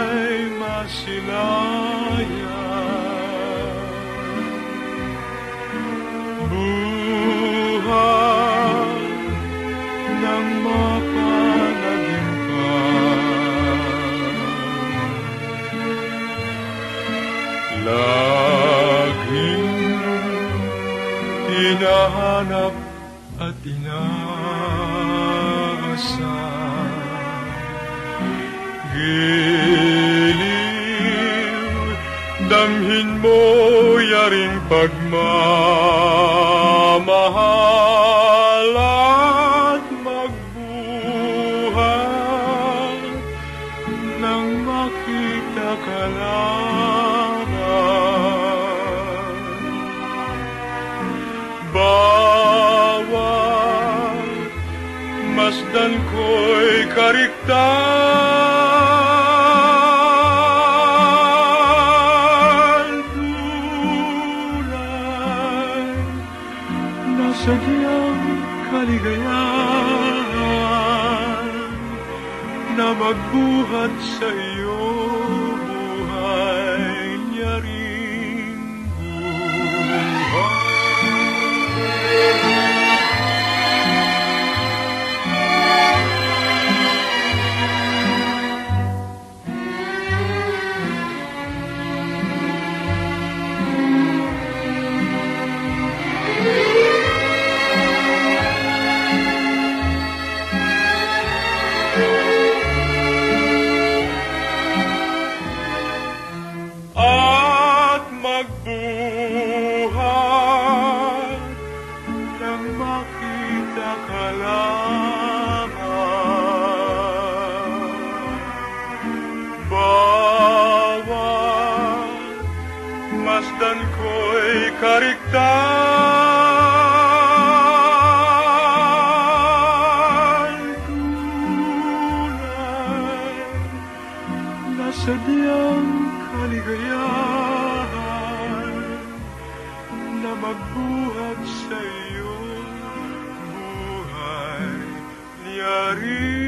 ay masilayan. Buhay ng mapanaginpan. Laging hinahanap at inaasal. Give damhin mo yaring pagmamahal at magbuhat nang makita ka naman. Bawat masdan ko'y kariktan sadyang kaligayahan na magbuhat sa iyo Masdan ko'y kariktan. Tunay na sadyang kaligayahan. Na magbuhat sa iyong buhay niyari.